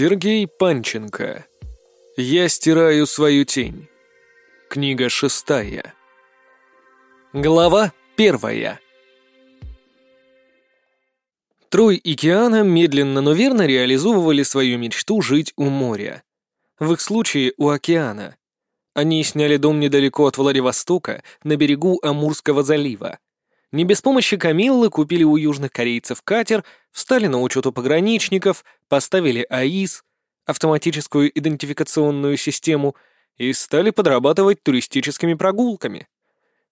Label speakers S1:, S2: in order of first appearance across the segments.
S1: Сергей Панченко. Я стираю свою тень. Книга шестая. Глава первая. Трой и Киана медленно, но верно реализовывали свою мечту жить у моря. В их случае у океана. Они сняли дом недалеко от Владивостока, на берегу Амурского залива. Не без помощи Камиллы купили у южных корейцев катер, встали на учет у пограничников, поставили АИС, автоматическую идентификационную систему, и стали подрабатывать туристическими прогулками.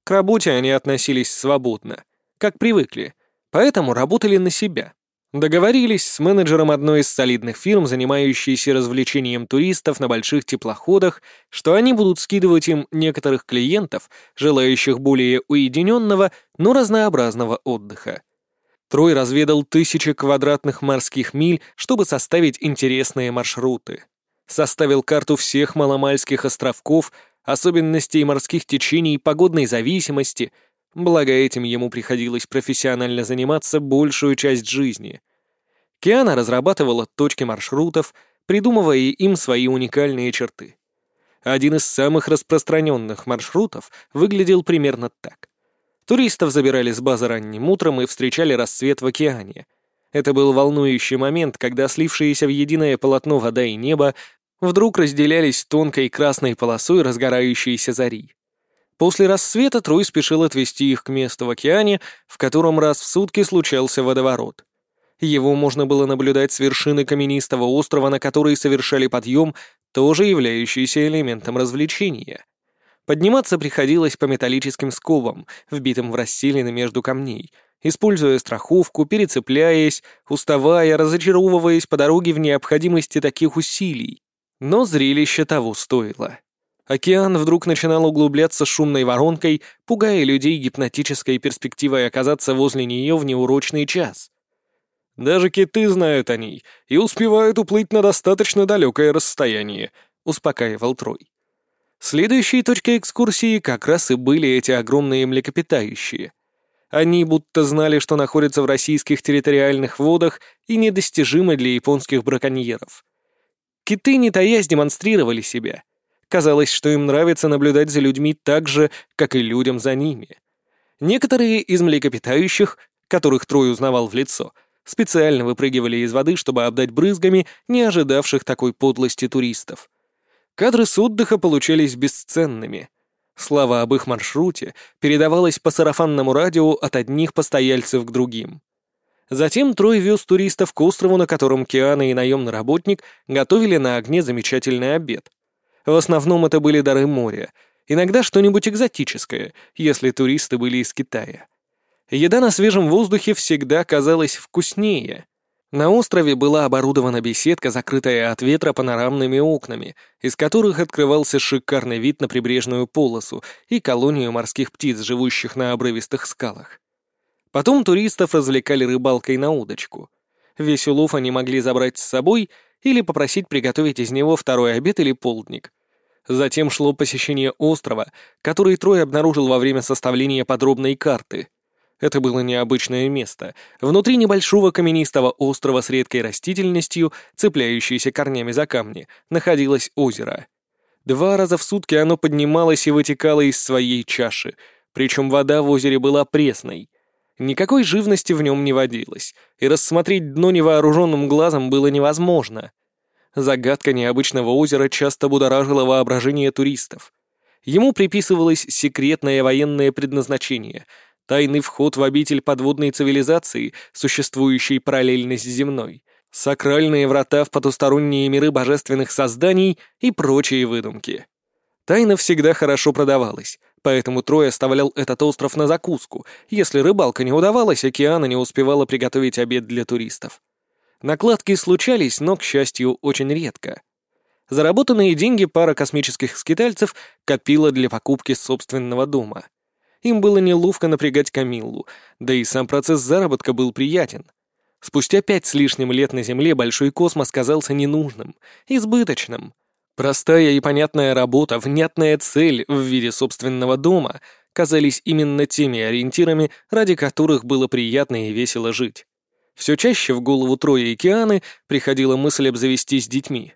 S1: К работе они относились свободно, как привыкли, поэтому работали на себя. Договорились с менеджером одной из солидных фирм, занимающейся развлечением туристов на больших теплоходах, что они будут скидывать им некоторых клиентов, желающих более уединенного, но разнообразного отдыха. Трой разведал тысячи квадратных морских миль, чтобы составить интересные маршруты. Составил карту всех маломальских островков, особенностей морских течений погодной зависимости — Благо этим ему приходилось профессионально заниматься большую часть жизни. Киана разрабатывала точки маршрутов, придумывая им свои уникальные черты. Один из самых распространенных маршрутов выглядел примерно так. Туристов забирали с базы ранним утром и встречали рассвет в океане. Это был волнующий момент, когда слившиеся в единое полотно вода и небо вдруг разделялись тонкой красной полосой разгорающейся зари. После рассвета Трой спешил отвезти их к месту в океане, в котором раз в сутки случался водоворот. Его можно было наблюдать с вершины каменистого острова, на который совершали подъем, тоже являющийся элементом развлечения. Подниматься приходилось по металлическим скобам, вбитым в расселины между камней, используя страховку, перецепляясь, уставая, разочаровываясь по дороге в необходимости таких усилий. Но зрелище того стоило. Океан вдруг начинал углубляться шумной воронкой, пугая людей гипнотической перспективой оказаться возле нее в неурочный час. «Даже киты знают о ней и успевают уплыть на достаточно далекое расстояние», — успокаивал Трой. Следующей точкой экскурсии как раз и были эти огромные млекопитающие. Они будто знали, что находятся в российских территориальных водах и недостижимы для японских браконьеров. Киты, не таясь, демонстрировали себя — Казалось, что им нравится наблюдать за людьми так же, как и людям за ними. Некоторые из млекопитающих, которых Трой узнавал в лицо, специально выпрыгивали из воды, чтобы обдать брызгами не ожидавших такой подлости туристов. Кадры с отдыха получались бесценными. Слава об их маршруте передавалась по сарафанному радио от одних постояльцев к другим. Затем Трой вез туристов к острову, на котором Киана и наемный работник готовили на огне замечательный обед. В основном это были дары моря, иногда что-нибудь экзотическое, если туристы были из Китая. Еда на свежем воздухе всегда казалась вкуснее. На острове была оборудована беседка, закрытая от ветра панорамными окнами, из которых открывался шикарный вид на прибрежную полосу и колонию морских птиц, живущих на обрывистых скалах. Потом туристов развлекали рыбалкой на удочку. Весь улов они могли забрать с собой или попросить приготовить из него второй обед или полдник. Затем шло посещение острова, который Трой обнаружил во время составления подробной карты. Это было необычное место. Внутри небольшого каменистого острова с редкой растительностью, цепляющейся корнями за камни, находилось озеро. Два раза в сутки оно поднималось и вытекало из своей чаши, причем вода в озере была пресной. Никакой живности в нем не водилось, и рассмотреть дно невооруженным глазом было невозможно. Загадка необычного озера часто будоражила воображение туристов. Ему приписывалось секретное военное предназначение, тайный вход в обитель подводной цивилизации, существующей параллельно с земной, сакральные врата в потусторонние миры божественных созданий и прочие выдумки. Тайна всегда хорошо продавалась, поэтому Трой оставлял этот остров на закуску, если рыбалка не удавалась, океана не успевала приготовить обед для туристов. Накладки случались, но, к счастью, очень редко. Заработанные деньги пара космических скитальцев копила для покупки собственного дома. Им было неловко напрягать Камиллу, да и сам процесс заработка был приятен. Спустя пять с лишним лет на Земле большой космос казался ненужным, избыточным. Простая и понятная работа, внятная цель в виде собственного дома казались именно теми ориентирами, ради которых было приятно и весело жить. Все чаще в голову Троя и Кианы приходила мысль обзавестись детьми.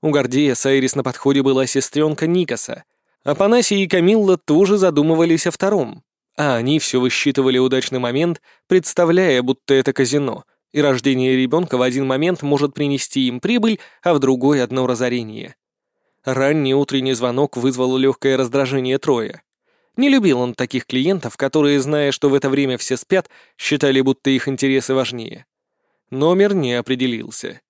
S1: У Гордея с Айрис на подходе была сестренка Никаса. Апанасий и Камилла тоже задумывались о втором, а они все высчитывали удачный момент, представляя, будто это казино, и рождение ребенка в один момент может принести им прибыль, а в другой — одно разорение. Ранний утренний звонок вызвал легкое раздражение Троя. Не любил он таких клиентов, которые, зная, что в это время все спят, считали, будто их интересы важнее. Номер не определился.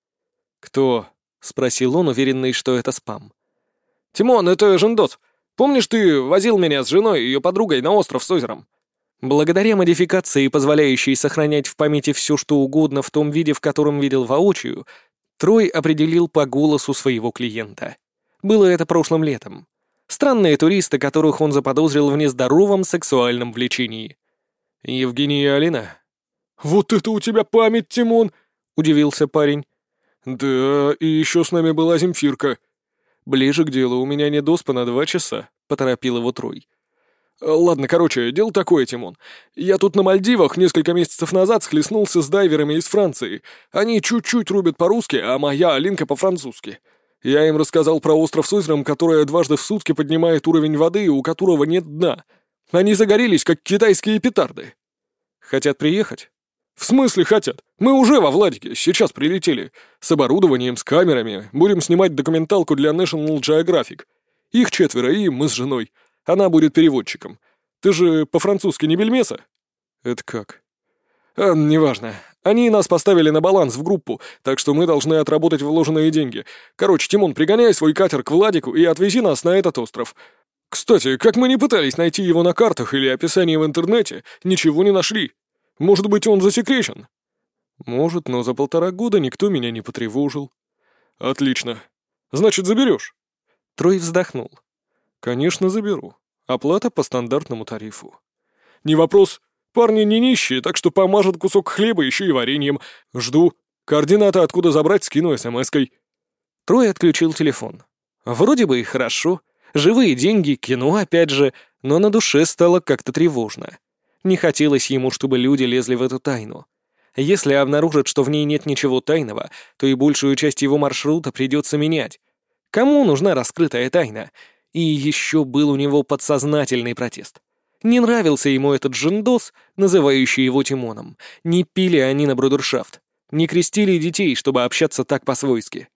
S1: «Кто?» — спросил он, уверенный, что это спам.
S2: «Тимон, это Жендот. Помнишь, ты возил меня с женой и ее подругой на остров с озером?»
S1: Благодаря модификации, позволяющей сохранять в памяти все, что угодно в том виде, в котором видел воочию, Трой определил по голосу своего клиента. Было это прошлым летом. Странные туристы, которых он заподозрил в нездоровом сексуальном влечении.
S2: «Евгения и Алина?» «Вот это у тебя память, Тимон!» — удивился парень. «Да, и еще с нами была Земфирка».
S1: «Ближе к делу, у меня не доспа на два часа», — поторопил его Трой.
S2: «Ладно, короче, дело такое, Тимон. Я тут на Мальдивах несколько месяцев назад схлестнулся с дайверами из Франции. Они чуть-чуть рубят по-русски, а моя Алинка по-французски. Я им рассказал про остров с озером, которое дважды в сутки поднимает уровень воды у которого нет дна. Они загорелись, как китайские петарды.
S1: Хотят приехать?
S2: В смысле хотят? Мы уже во Владике, сейчас прилетели. С оборудованием, с камерами. Будем снимать документалку для National Geographic. Их четверо, и мы с женой. Она будет переводчиком. Ты же по-французски не бельмеса?
S1: Это как?
S2: А, неважно. Они нас поставили на баланс в группу, так что мы должны отработать вложенные деньги. Короче, Тимон, пригоняй свой катер к Владику и отвези нас на этот остров. Кстати, как мы не пытались найти его на картах или описании в интернете, ничего не нашли. Может быть, он засекречен?
S1: Может, но за полтора года никто меня не потревожил.
S2: Отлично. Значит, заберешь?
S1: Трой вздохнул.
S2: Конечно, заберу. Оплата по стандартному тарифу. Не вопрос. Парни не нищие, так что помажут кусок хлеба еще и вареньем. Жду. Координаты откуда забрать скину смс-кой.
S1: Трой отключил телефон. Вроде бы и хорошо. Живые деньги, кино опять же, но на душе стало как-то тревожно. Не хотелось ему, чтобы люди лезли в эту тайну. Если обнаружат, что в ней нет ничего тайного, то и большую часть его маршрута придется менять. Кому нужна раскрытая тайна? И еще был у него подсознательный протест. Не нравился ему этот жендос, называющий его Тимоном. Не пили они на брудершафт. Не крестили детей, чтобы общаться так по-свойски.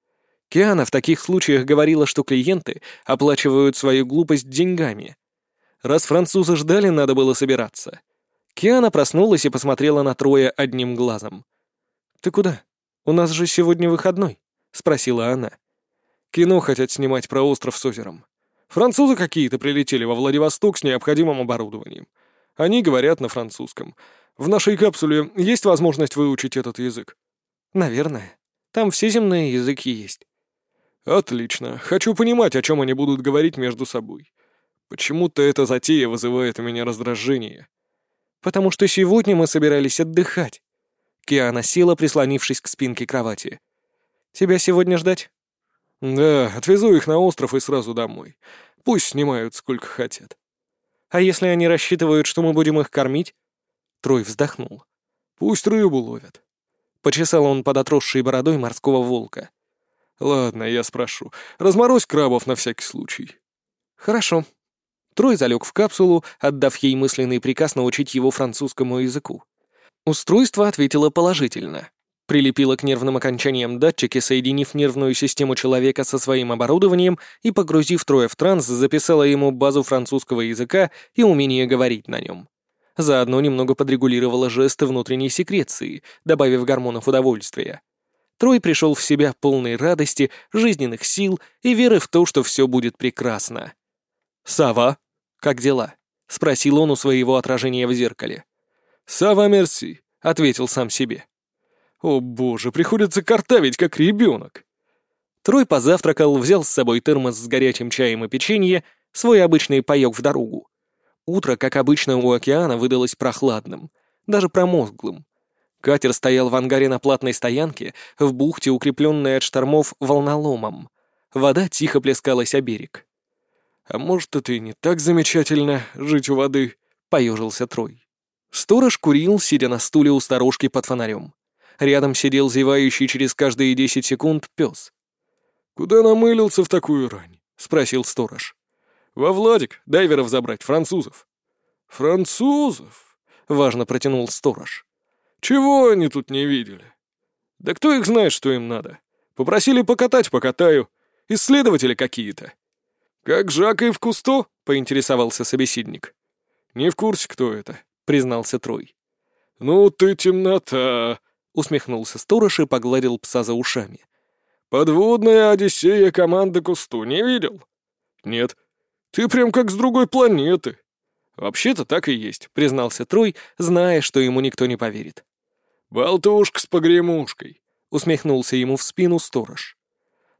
S1: Киана в таких случаях говорила, что клиенты оплачивают свою глупость деньгами. Раз французы ждали, надо было собираться. Киана проснулась и посмотрела на Троя одним глазом. «Ты куда? У нас же сегодня выходной», — спросила она.
S2: «Кино хотят снимать про остров с озером. Французы какие-то прилетели во Владивосток с необходимым оборудованием. Они говорят на французском. В нашей капсуле есть возможность выучить этот язык?
S1: Наверное. Там все земные языки есть.
S2: Отлично. Хочу понимать, о чем они будут говорить между собой. Почему-то эта затея вызывает у меня раздражение.
S1: Потому что сегодня мы собирались отдыхать. Киана села, прислонившись к спинке кровати. Тебя сегодня ждать?
S2: Да, отвезу их на остров и сразу домой. Пусть снимают сколько хотят.
S1: А если они рассчитывают, что мы будем их кормить? Трой вздохнул.
S2: Пусть рыбу ловят.
S1: Почесал он под отросшей бородой морского волка.
S2: Ладно, я спрошу. Разморозь крабов на всякий случай.
S1: Хорошо. Трой залег в капсулу, отдав ей мысленный приказ научить его французскому языку. Устройство ответило положительно. Прилепила к нервным окончаниям датчики, соединив нервную систему человека со своим оборудованием и, погрузив Троя в транс, записала ему базу французского языка и умение говорить на нем. Заодно немного подрегулировала жесты внутренней секреции, добавив гормонов удовольствия. Трой пришел в себя полной радости, жизненных сил и веры в то, что все будет прекрасно. «Сава, как дела?» — спросил он у своего отражения в зеркале.
S2: «Сава мерси», —
S1: ответил сам себе.
S2: О боже, приходится картавить, как ребенок.
S1: Трой позавтракал, взял с собой термос с горячим чаем и печенье, свой обычный паёк в дорогу. Утро, как обычно, у океана выдалось прохладным, даже промозглым. Катер стоял в ангаре на платной стоянке, в бухте, укрепленной от штормов волноломом. Вода тихо плескалась о берег.
S2: «А может, это и не так замечательно, жить у воды?» — поежился Трой.
S1: Сторож курил, сидя на стуле у сторожки под фонарем. Рядом сидел зевающий через каждые десять секунд пес.
S2: «Куда намылился в такую рань?» — спросил сторож. «Во Владик, дайверов забрать, французов». «Французов?» — важно протянул сторож. «Чего они тут не видели?» «Да кто их знает, что им надо? Попросили покатать, покатаю. Исследователи какие-то». «Как Жак и в Кусто?» — поинтересовался собеседник. «Не в курсе, кто это», — признался Трой. «Ну ты темнота!» — усмехнулся сторож и погладил пса за ушами. «Подводная Одиссея команды Кусту не видел?» «Нет. Ты прям как с другой планеты». «Вообще-то так и есть», — признался Трой, зная, что ему никто не поверит. «Болтушка с погремушкой», — усмехнулся ему в спину сторож.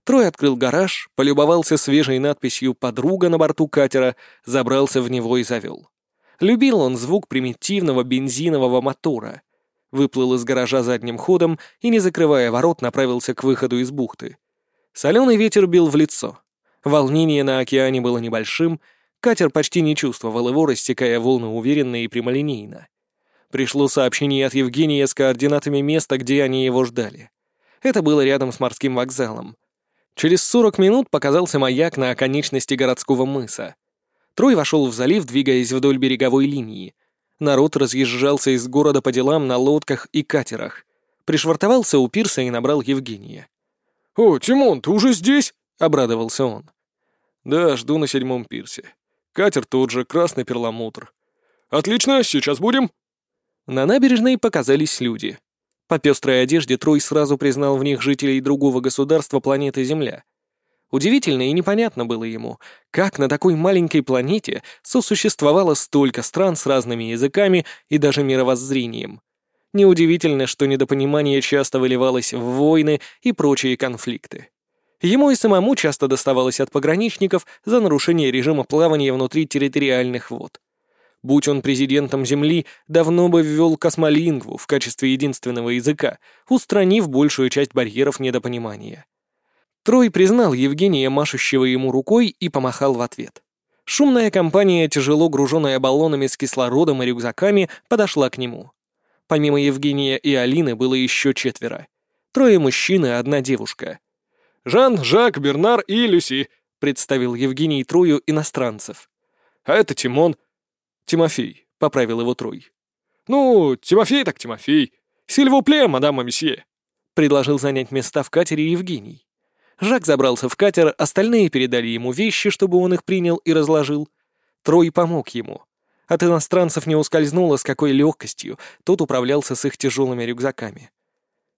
S2: Трой открыл гараж, полюбовался свежей надписью «Подруга» на борту катера, забрался в него и завел. Любил он звук примитивного бензинового мотора. Выплыл из гаража задним ходом и, не закрывая ворот, направился к выходу из бухты. Соленый ветер бил в лицо. Волнение на океане было небольшим, катер почти не чувствовал его, растекая волны уверенно и прямолинейно. Пришло сообщение от Евгения с координатами места, где они его ждали. Это было рядом с морским вокзалом. Через 40 минут показался маяк на оконечности городского мыса. Трой вошел в залив, двигаясь вдоль береговой линии. Народ разъезжался из города по делам на лодках и катерах. Пришвартовался у пирса и набрал Евгения. «О, Тимон, ты уже здесь?» — обрадовался он. «Да, жду на седьмом пирсе. Катер тот же, красный перламутр. Отлично, сейчас будем?» На набережной показались люди. По пестрой одежде Трой сразу признал в них жителей другого государства планеты Земля — Удивительно и непонятно было ему, как на такой маленькой планете сосуществовало столько стран с разными языками и даже мировоззрением. Неудивительно, что недопонимание часто выливалось в войны и прочие конфликты. Ему и самому часто доставалось от пограничников за нарушение режима плавания внутри территориальных вод. Будь он президентом Земли, давно бы ввел космолингву в качестве единственного языка, устранив большую часть барьеров недопонимания. Трой признал Евгения, машущего ему рукой, и помахал в ответ. Шумная компания, тяжело груженная баллонами с кислородом и рюкзаками, подошла к нему. Помимо Евгения и Алины было еще четверо. Трое мужчин и одна девушка. «Жан, Жак, Бернар и Люси», — представил Евгений Трою иностранцев. «А это Тимон». «Тимофей», — поправил его Трой. «Ну, Тимофей так Тимофей. Сильвупле, мадам и месье», — предложил занять места в катере Евгений. Жак забрался в катер, остальные передали ему вещи, чтобы он их принял и разложил. Трой помог ему. От иностранцев не ускользнуло, с какой легкостью тот управлялся с их тяжелыми рюкзаками.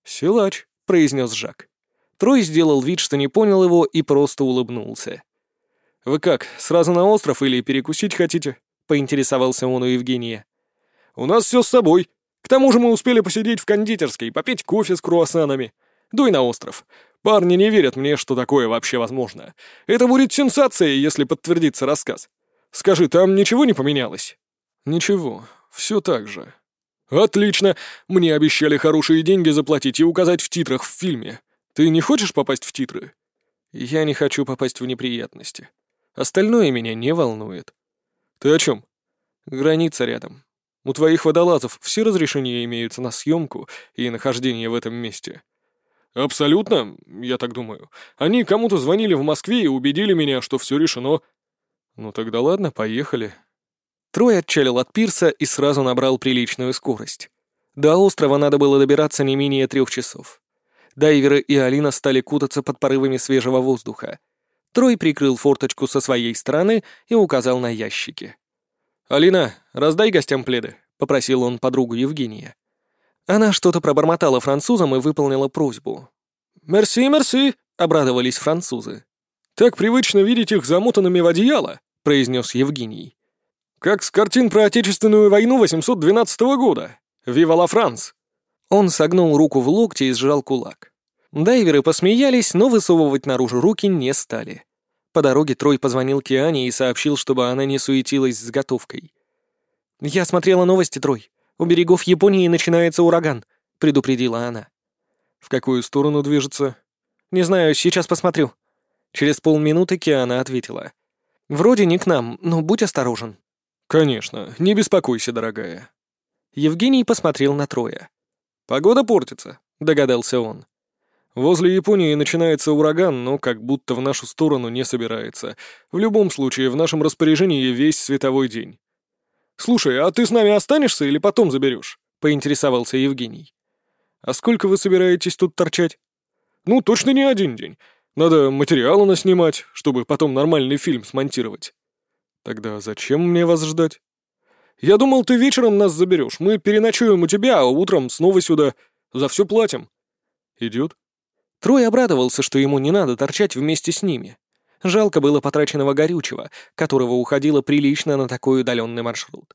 S2: «Силач», — произнес Жак. Трой сделал вид, что не понял его, и просто улыбнулся. «Вы как, сразу на остров или перекусить хотите?» — поинтересовался он у Евгения. «У нас все с собой. К тому же мы успели посидеть в кондитерской, попить кофе с круассанами. Дуй на остров. Парни не верят мне, что такое вообще возможно. Это будет сенсацией, если подтвердится рассказ. Скажи, там ничего не поменялось?» «Ничего, все так же». «Отлично! Мне обещали хорошие деньги заплатить и указать в титрах в фильме. Ты не хочешь попасть в титры?» «Я не хочу попасть в неприятности. Остальное меня не волнует». «Ты о чем?» «Граница рядом. У твоих водолазов все разрешения имеются на съемку и нахождение в этом месте». «Абсолютно, я так думаю. Они кому-то звонили в Москве и убедили меня, что все решено». «Ну тогда ладно, поехали». Трой отчалил от пирса и сразу набрал приличную скорость. До острова надо было добираться не менее трех часов. Дайверы и Алина стали кутаться под порывами свежего воздуха. Трой прикрыл форточку со своей стороны и указал на ящики. «Алина, раздай гостям пледы», — попросил он подругу Евгения. Она что-то пробормотала французам и выполнила просьбу. «Мерси, мерси!» — обрадовались французы. «Так привычно видеть их замотанными в одеяло», — произнес Евгений. «Как с картин про Отечественную войну 812 года. Вива ла Франс!» Он согнул руку в локте и сжал кулак. Дайверы посмеялись, но высовывать наружу руки не стали. По дороге Трой позвонил Киане и сообщил, чтобы она не суетилась с готовкой. «Я смотрела новости, Трой. У берегов Японии начинается ураган», — предупредила она. «В какую сторону движется?» «Не знаю, сейчас посмотрю». Через полминуты Киана ответила. «Вроде не к нам, но будь осторожен». «Конечно, не беспокойся, дорогая». Евгений посмотрел на Троя. «Погода портится.
S1: — догадался он.
S2: Возле Японии начинается ураган, но как будто в нашу сторону не собирается. В любом случае, в нашем распоряжении весь световой день. «Слушай, а ты с нами останешься или потом заберешь?» — поинтересовался Евгений. «А сколько вы собираетесь тут торчать?» «Ну, точно не один день. Надо материалы наснимать, чтобы потом нормальный фильм смонтировать». «Тогда зачем мне вас ждать?» «Я думал, ты вечером нас заберешь. Мы переночуем у тебя, а утром снова сюда. За все платим». «Идет?»
S1: Трой обрадовался, что ему не надо торчать вместе с ними. Жалко было потраченного горючего, которого уходило прилично на такой удаленный маршрут.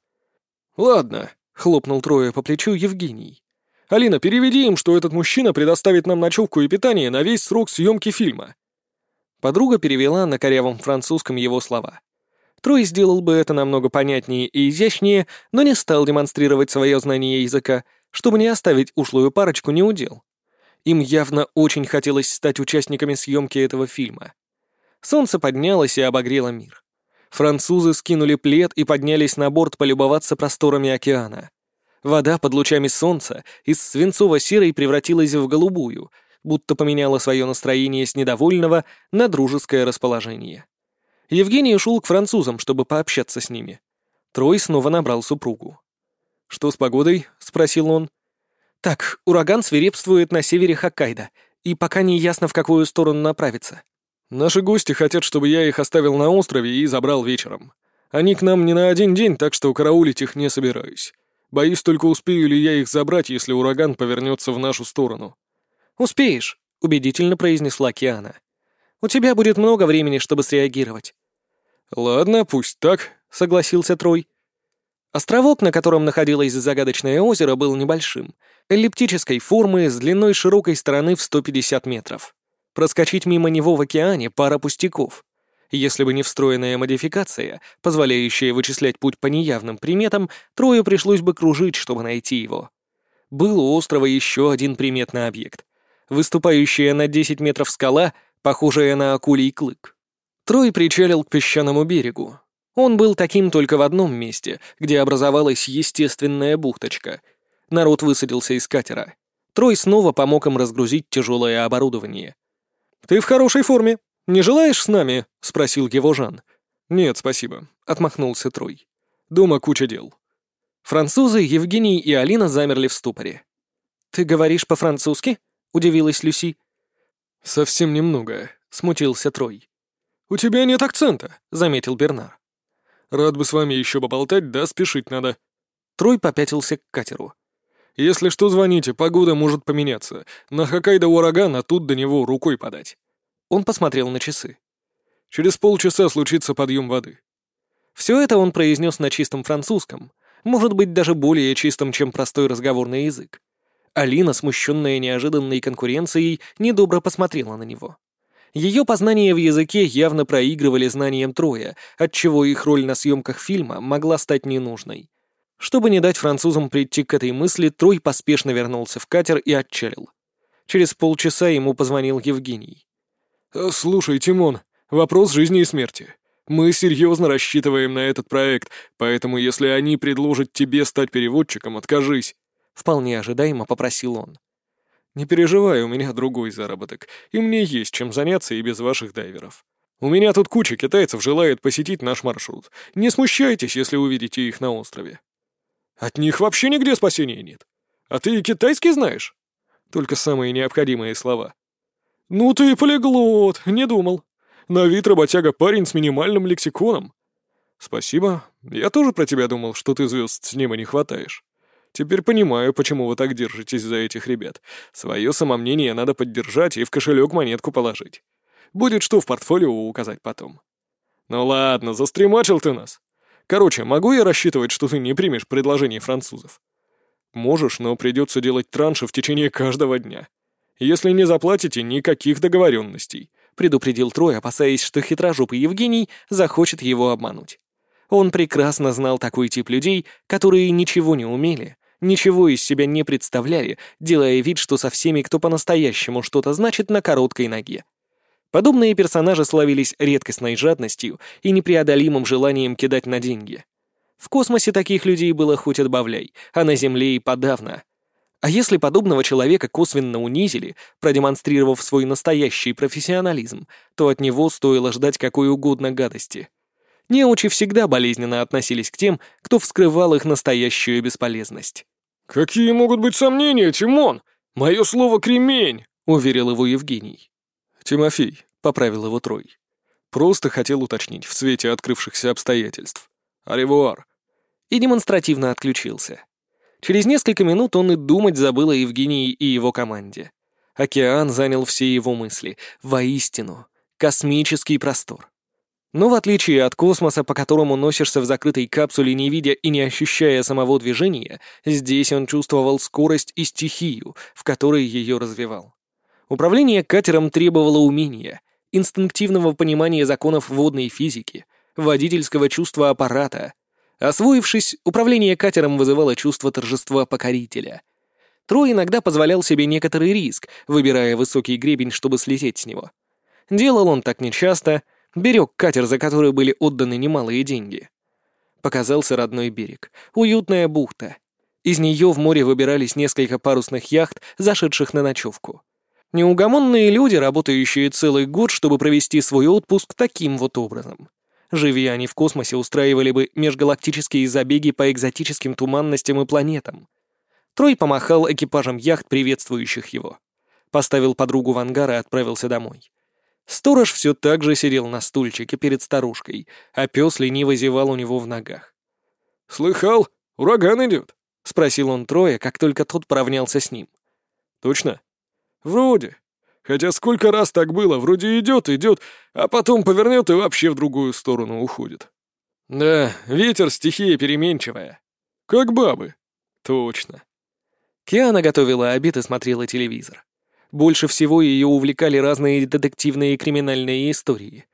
S2: «Ладно», — хлопнул Троя по плечу Евгений. «Алина, переведи им, что этот мужчина предоставит нам ночевку и питание на весь срок съемки фильма».
S1: Подруга перевела на корявом французском его слова. Трой сделал бы это намного понятнее и изящнее, но не стал демонстрировать свое знание языка, чтобы не оставить ушлую парочку неудел. Им явно очень хотелось стать участниками съемки этого фильма. Солнце поднялось и обогрело мир. Французы скинули плед и поднялись на борт полюбоваться просторами океана. Вода под лучами солнца из свинцово-серой превратилась в голубую, будто поменяла свое настроение с недовольного на дружеское расположение. Евгений ушел к французам, чтобы пообщаться с ними. Трой снова набрал супругу.
S2: «Что с погодой?» — спросил он.
S1: Так, ураган свирепствует на севере Хоккайдо, и пока не ясно, в какую сторону направиться.
S2: Наши гости хотят, чтобы я их оставил на острове и забрал вечером. Они к нам не на один день, так что караулить их не собираюсь. Боюсь, только успею ли я их забрать, если ураган повернется в нашу сторону.
S1: «Успеешь», — убедительно произнесла Киана. «У тебя будет много времени, чтобы среагировать».
S2: «Ладно, пусть так», — согласился Трой.
S1: Островок, на котором находилось загадочное озеро, был небольшим, эллиптической формы с длиной широкой стороны в 150 метров. Проскочить мимо него в океане — пара пустяков. Если бы не встроенная модификация, позволяющая вычислять путь по неявным приметам, Трою пришлось бы кружить, чтобы найти его. Был у острова еще один приметный объект. Выступающая на 10 метров скала, похожая на акулий клык. Трой причалил к песчаному берегу, он был таким только в одном месте, где образовалась естественная бухточка. Народ высадился из катера. Трой снова помог им разгрузить тяжелое оборудование.
S2: «Ты в хорошей форме. Не желаешь с нами?» — спросил его Жан.
S1: «Нет, спасибо», — отмахнулся Трой.
S2: «Дома куча дел».
S1: Французы, Евгений и Алина замерли в ступоре. «Ты говоришь по-французски?» — удивилась Люси.
S2: «Совсем немного», — смутился Трой.
S1: «У тебя нет акцента», — заметил Бернар.
S2: Рад бы с вами еще поболтать, да спешить надо».
S1: Трой попятился к катеру.
S2: «Если что, звоните, погода может поменяться. На Хоккайдо ураган, а тут до него рукой подать».
S1: Он посмотрел на часы.
S2: «Через полчаса случится подъем воды».
S1: Все это он произнес на чистом французском, может быть, даже более чистом, чем простой разговорный язык. Алина, смущенная неожиданной конкуренцией, недобро посмотрела на него. Ее познания в языке явно проигрывали знаниям Троя, отчего их роль на съемках фильма могла стать ненужной. Чтобы не дать французам прийти к этой мысли, Трой поспешно вернулся в катер и отчалил. Через полчаса ему позвонил Евгений.
S2: «Э, «Слушай, Тимон, вопрос жизни и смерти. Мы серьезно рассчитываем на этот проект, поэтому если они предложат тебе стать переводчиком, откажись», —
S1: вполне ожидаемо попросил он.
S2: «Не переживай, у меня другой заработок, и мне есть чем заняться и без ваших дайверов. У меня тут куча китайцев желает посетить наш маршрут. Не смущайтесь, если увидите их на острове». «От них вообще нигде спасения нет. А ты китайский знаешь?» «Только самые необходимые слова».
S1: «Ну ты полиглот, не думал. На вид работяга парень с минимальным лексиконом».
S2: «Спасибо. Я тоже про тебя думал, что ты звезд с неба не хватаешь». Теперь понимаю, почему вы так держитесь за этих ребят. Свое самомнение надо поддержать и в кошелек монетку положить. Будет что в портфолио указать потом. Ну ладно, застремачил ты нас. Короче, могу я рассчитывать, что ты не примешь предложение французов? Можешь, но придется делать транши в течение каждого дня. Если не заплатите, никаких договоренностей, предупредил Трой, опасаясь, что хитрожопый Евгений захочет его обмануть. Он прекрасно знал такой тип людей, которые ничего не умели, ничего из себя не представляли, делая вид, что со всеми, кто по-настоящему что-то значит, на короткой ноге. Подобные персонажи славились редкостной жадностью и непреодолимым желанием кидать на деньги. В космосе таких людей было хоть отбавляй, а на Земле и подавно.
S1: А если подобного человека косвенно унизили, продемонстрировав свой настоящий профессионализм, то от него стоило ждать какой угодно гадости. Неучи всегда болезненно относились к тем, кто вскрывал их настоящую бесполезность.
S2: «Какие могут быть сомнения, Тимон? Мое слово кремень!» — уверил его Евгений. «Тимофей», — поправил его Трой. «Просто хотел уточнить в свете открывшихся обстоятельств. Аревуар».
S1: И демонстративно отключился. Через несколько минут он и думать забыл о Евгении и его команде. Океан занял все его мысли. Воистину, космический простор. Но в отличие от космоса, по которому носишься в закрытой капсуле, не видя и не ощущая самого движения, здесь он чувствовал скорость и стихию, в которой ее развивал. Управление катером требовало умения, инстинктивного понимания законов водной физики, водительского чувства аппарата. Освоившись, управление катером вызывало чувство торжества покорителя. Трой иногда позволял себе некоторый риск, выбирая высокий гребень, чтобы слететь с него. Делал он так нечасто, берег катер, за который были отданы немалые деньги. Показался родной берег, уютная бухта. Из нее в море выбирались несколько парусных яхт, зашедших на ночевку. Неугомонные люди, работающие целый год, чтобы провести свой отпуск таким вот образом. Живи они в космосе, устраивали бы межгалактические забеги по экзотическим туманностям и планетам. Трой помахал экипажем яхт, приветствующих его. Поставил подругу в ангар и отправился домой. Сторож все так же сидел на стульчике перед старушкой, а пес лениво зевал у него в ногах.
S2: «Слыхал, ураган идет?»
S1: — спросил он Троя, как только тот поравнялся с ним.
S2: «Точно?» «Вроде. Хотя сколько раз так было, вроде идет, идет, а потом повернет и вообще в другую сторону уходит». «Да, ветер — стихия переменчивая. Как бабы». «Точно».
S1: Киана готовила обед и смотрела телевизор. Больше всего ее увлекали разные детективные и криминальные истории.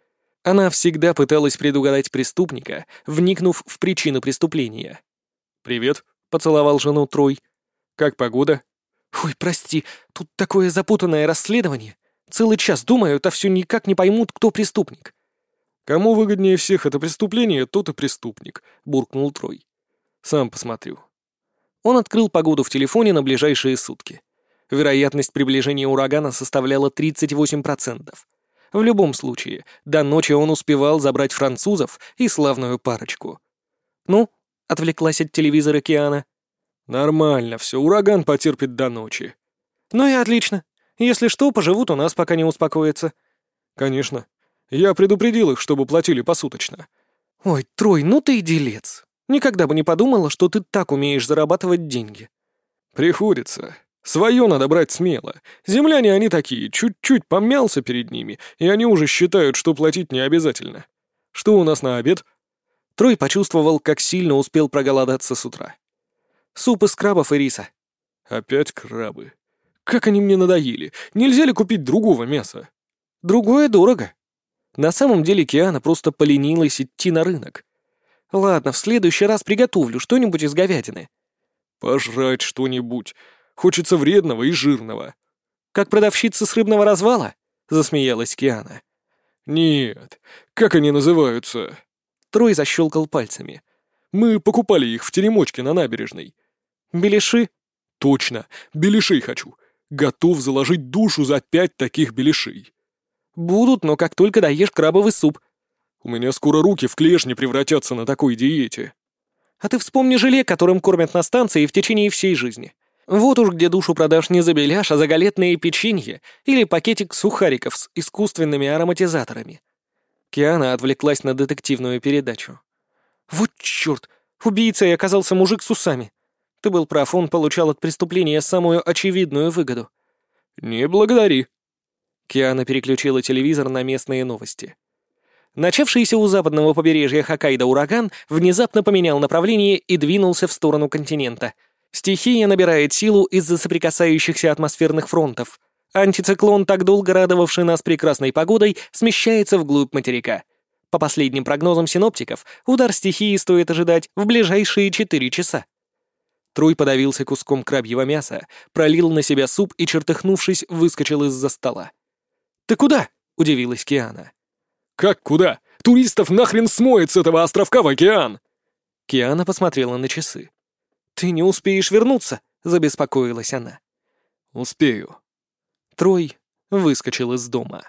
S1: Она всегда пыталась предугадать преступника, вникнув в причину преступления.
S2: «Привет», —
S1: поцеловал жену Трой.
S2: «Как погода?»
S1: «Ой, прости, тут такое запутанное расследование. Целый час думают, а все никак не поймут, кто преступник».
S2: «Кому выгоднее всех это преступление, тот и преступник», — буркнул Трой. «Сам посмотрю».
S1: Он открыл погоду в телефоне на ближайшие сутки. Вероятность приближения урагана составляла 38%. В любом случае, до ночи он успевал забрать французов и славную парочку. «Ну?» — отвлеклась от телевизора Киана.
S2: «Нормально, все, ураган потерпит до ночи».
S1: «Ну и отлично. Если что, поживут у нас, пока не успокоится».
S2: «Конечно. Я предупредил их, чтобы платили посуточно».
S1: «Ой, Трой, ну ты и делец. Никогда бы не подумала, что ты так умеешь зарабатывать деньги».
S2: «Приходится. Свое надо брать смело. Земляне они такие, чуть-чуть помялся перед ними, и они уже считают, что платить не обязательно. Что у нас на обед?»
S1: Трой почувствовал, как сильно успел проголодаться с утра. Суп из крабов и риса.
S2: Опять крабы. Как они мне надоели. Нельзя ли купить другого мяса?
S1: Другое дорого. На самом деле Киана просто поленилась идти на рынок. Ладно, в следующий раз приготовлю что-нибудь из говядины.
S2: Пожрать что-нибудь. Хочется вредного и жирного.
S1: Как продавщица с рыбного развала? Засмеялась Киана.
S2: Нет. Как они называются?
S1: Трой защелкал пальцами.
S2: Мы покупали их в теремочке на набережной.
S1: Беляши?
S2: Точно. Беляшей хочу. Готов заложить душу за пять таких беляшей.
S1: Будут, но как только доешь крабовый суп.
S2: У меня скоро руки в клешни превратятся на такой диете.
S1: А ты вспомни желе, которым кормят на станции в течение всей жизни. Вот уж где душу продашь не за беляш, а за галетные печенье или пакетик сухариков с искусственными ароматизаторами. Киана отвлеклась на детективную передачу. «Вот черт! Убийцей оказался мужик с усами. Ты был прав, он получал от преступления самую очевидную выгоду».
S2: «Не благодари».
S1: Киана переключила телевизор на местные новости. Начавшийся у западного побережья Хоккайдо ураган внезапно поменял направление и двинулся в сторону континента — Стихия набирает силу из-за соприкасающихся атмосферных фронтов. Антициклон, так долго радовавший нас прекрасной погодой, смещается вглубь материка. По последним прогнозам синоптиков, удар стихии стоит ожидать в ближайшие 4 часа. Труй подавился куском крабьего мяса, пролил на себя суп и, чертыхнувшись, выскочил из-за стола. «Ты куда?» — удивилась Киана.
S2: «Как куда? Туристов нахрен смоет с этого островка в океан!»
S1: Киана посмотрела на часы. «Ты не успеешь вернуться», — забеспокоилась она.
S2: «Успею».
S1: Трой выскочил из дома.